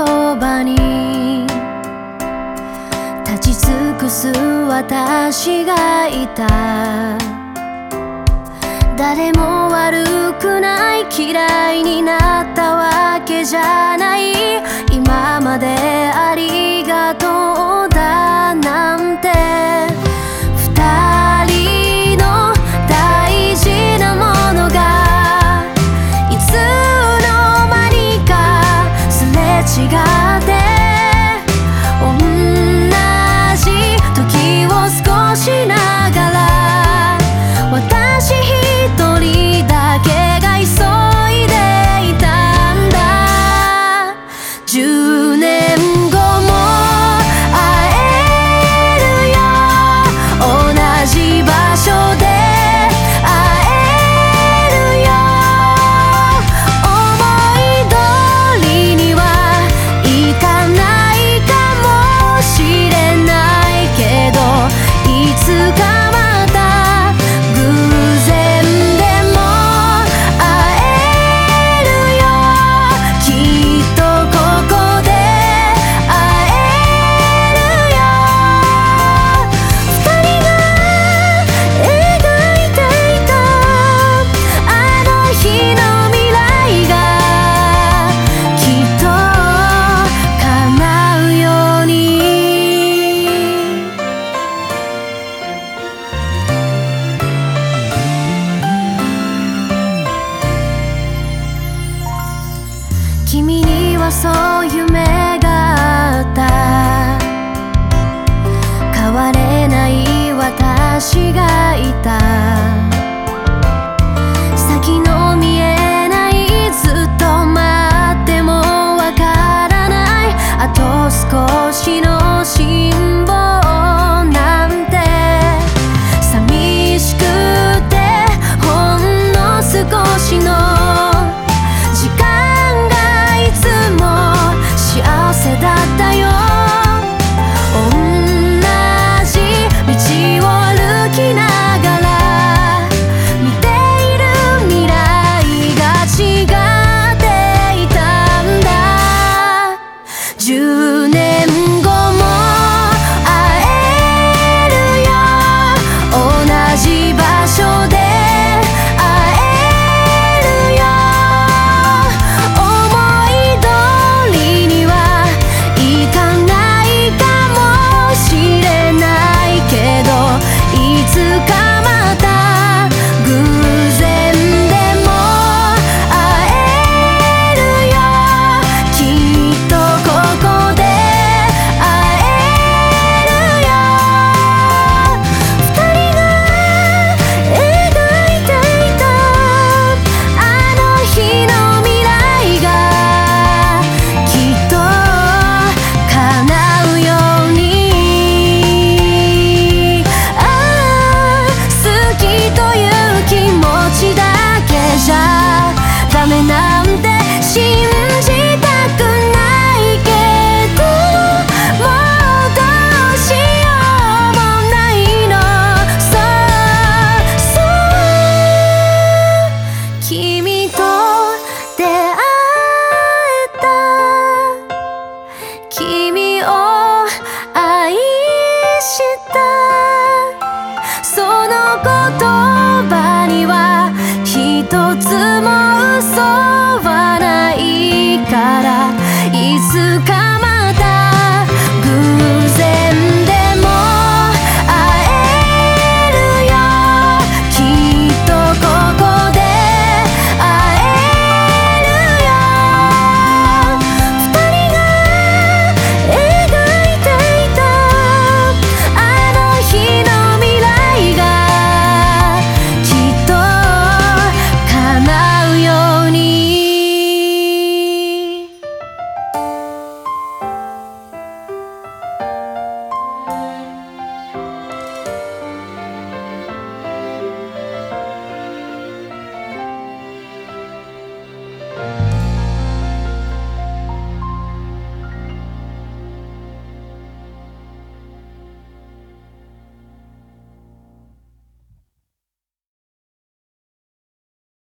葉に立ち尽くす私がいた。誰も悪くない嫌いそう夢があった。変われない私がいた。先の my